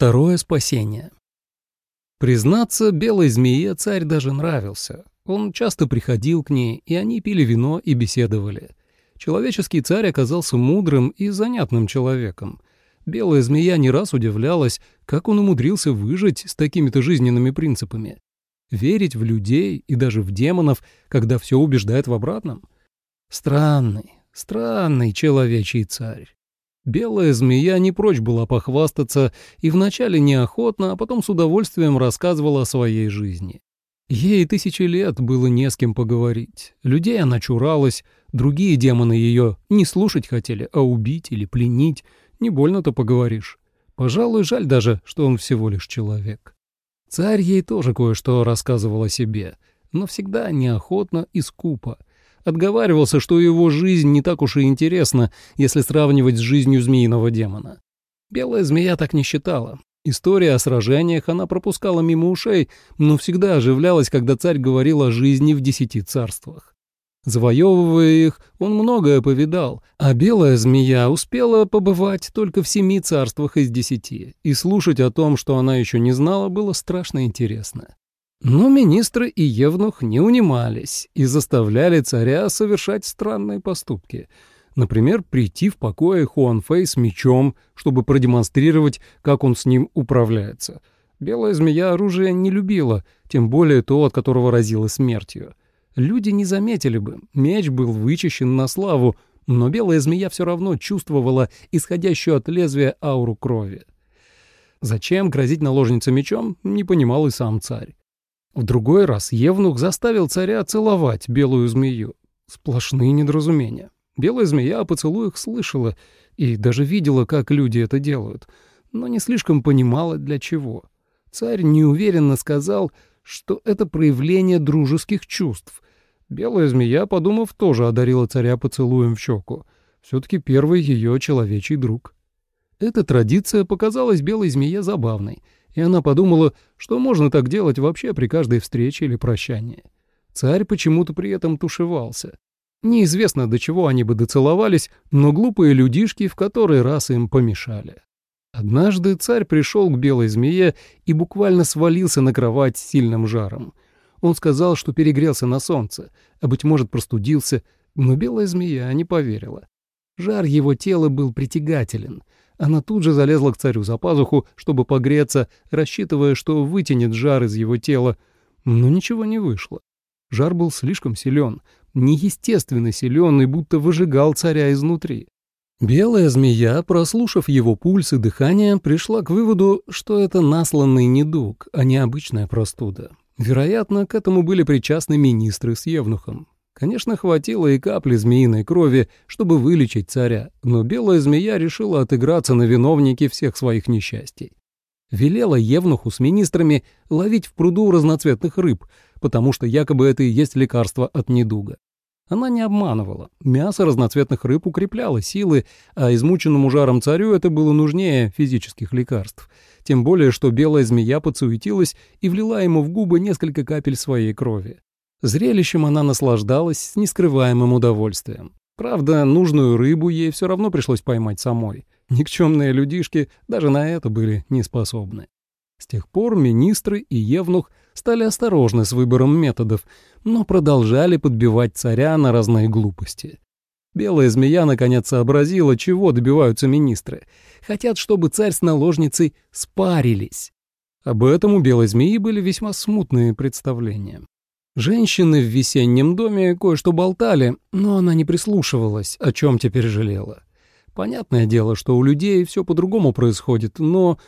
Второе спасение. Признаться, белой змее царь даже нравился. Он часто приходил к ней, и они пили вино и беседовали. Человеческий царь оказался мудрым и занятным человеком. Белая змея не раз удивлялась, как он умудрился выжить с такими-то жизненными принципами. Верить в людей и даже в демонов, когда все убеждает в обратном. Странный, странный человечий царь. Белая змея не прочь была похвастаться и вначале неохотно, а потом с удовольствием рассказывала о своей жизни. Ей тысячи лет было не с кем поговорить. Людей она чуралась, другие демоны ее не слушать хотели, а убить или пленить. Не больно-то поговоришь. Пожалуй, жаль даже, что он всего лишь человек. Царь ей тоже кое-что рассказывал о себе, но всегда неохотно и скупо — Отговаривался, что его жизнь не так уж и интересна, если сравнивать с жизнью змеиного демона. Белая змея так не считала. История о сражениях она пропускала мимо ушей, но всегда оживлялась, когда царь говорил о жизни в десяти царствах. Завоевывая их, он многое повидал, а белая змея успела побывать только в семи царствах из десяти, и слушать о том, что она еще не знала, было страшно интересно. Но министры и Евнух не унимались и заставляли царя совершать странные поступки. Например, прийти в покое Хуанфэй с мечом, чтобы продемонстрировать, как он с ним управляется. Белая змея оружие не любила, тем более то, от которого разила смертью. Люди не заметили бы, меч был вычищен на славу, но белая змея все равно чувствовала исходящую от лезвия ауру крови. Зачем грозить наложнице мечом, не понимал и сам царь. В другой раз Евнух заставил царя целовать белую змею. Сплошные недоразумения. Белая змея о поцелуях слышала и даже видела, как люди это делают, но не слишком понимала, для чего. Царь неуверенно сказал, что это проявление дружеских чувств. Белая змея, подумав, тоже одарила царя поцелуем в щеку. Все-таки первый ее человечий друг. Эта традиция показалась белой змее забавной — и она подумала, что можно так делать вообще при каждой встрече или прощании. Царь почему-то при этом тушевался. Неизвестно, до чего они бы доцеловались, но глупые людишки в который раз им помешали. Однажды царь пришел к белой змее и буквально свалился на кровать с сильным жаром. Он сказал, что перегрелся на солнце, а, быть может, простудился, но белая змея не поверила. Жар его тела был притягателен — она тут же залезла к царю за пазуху, чтобы погреться, рассчитывая, что вытянет жар из его тела. Но ничего не вышло. Жар был слишком силен, неестественно силен и будто выжигал царя изнутри. Белая змея, прослушав его пульс и дыхание, пришла к выводу, что это насланный недуг, а не обычная простуда. Вероятно, к этому были причастны министры с Евнухом. Конечно, хватило и капли змеиной крови, чтобы вылечить царя, но белая змея решила отыграться на виновнике всех своих несчастий. Велела Евнуху с министрами ловить в пруду разноцветных рыб, потому что якобы это и есть лекарство от недуга. Она не обманывала. Мясо разноцветных рыб укрепляло силы, а измученному жаром царю это было нужнее физических лекарств. Тем более, что белая змея подсуетилась и влила ему в губы несколько капель своей крови. Зрелищем она наслаждалась с нескрываемым удовольствием. Правда, нужную рыбу ей все равно пришлось поймать самой. Никчемные людишки даже на это были не способны. С тех пор министры и Евнух стали осторожны с выбором методов, но продолжали подбивать царя на разные глупости. Белая змея наконец сообразила, чего добиваются министры. Хотят, чтобы царь с наложницей спарились. Об этом у белой змеи были весьма смутные представления. Женщины в весеннем доме кое-что болтали, но она не прислушивалась, о чем теперь жалела. Понятное дело, что у людей все по-другому происходит, но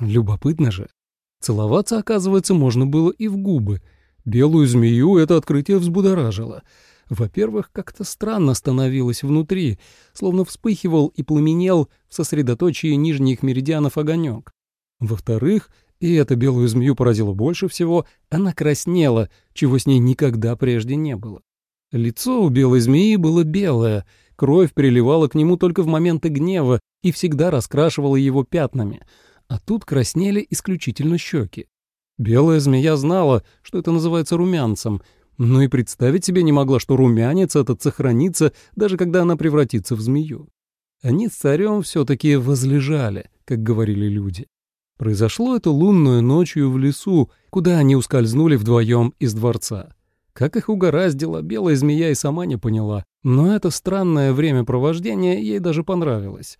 любопытно же. Целоваться, оказывается, можно было и в губы. Белую змею это открытие взбудоражило. Во-первых, как-то странно становилось внутри, словно вспыхивал и пламенел в сосредоточии нижних меридианов огонек. Во-вторых, и эта белую змею поразило больше всего, она краснела, чего с ней никогда прежде не было. Лицо у белой змеи было белое, кровь приливала к нему только в моменты гнева и всегда раскрашивала его пятнами, а тут краснели исключительно щеки. Белая змея знала, что это называется румянцем, но и представить себе не могла, что румянец этот сохранится, даже когда она превратится в змею. Они с царем все-таки возлежали, как говорили люди. Произошло это лунную ночью в лесу, куда они ускользнули вдвоем из дворца. Как их угораздило, белая змея и сама не поняла, но это странное времяпровождение ей даже понравилось.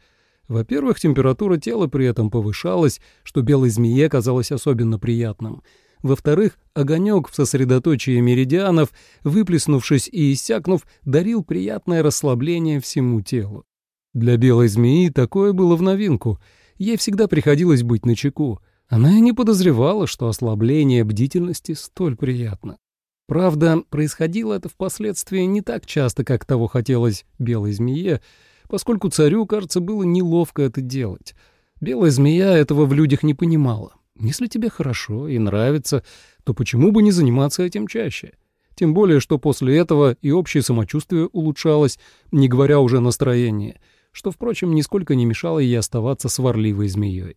Во-первых, температура тела при этом повышалась, что белой змее казалось особенно приятным. Во-вторых, огонек в сосредоточии меридианов, выплеснувшись и иссякнув, дарил приятное расслабление всему телу. Для белой змеи такое было в новинку. Ей всегда приходилось быть начеку. Она и не подозревала, что ослабление бдительности столь приятно. Правда, происходило это впоследствии не так часто, как того хотелось белой змее, поскольку царю, кажется, было неловко это делать. Белая змея этого в людях не понимала. Если тебе хорошо и нравится, то почему бы не заниматься этим чаще? Тем более, что после этого и общее самочувствие улучшалось, не говоря уже настроение, что, впрочем, нисколько не мешало ей оставаться сварливой змеей.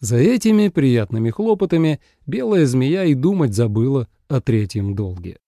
За этими приятными хлопотами белая змея и думать забыла о третьем долге.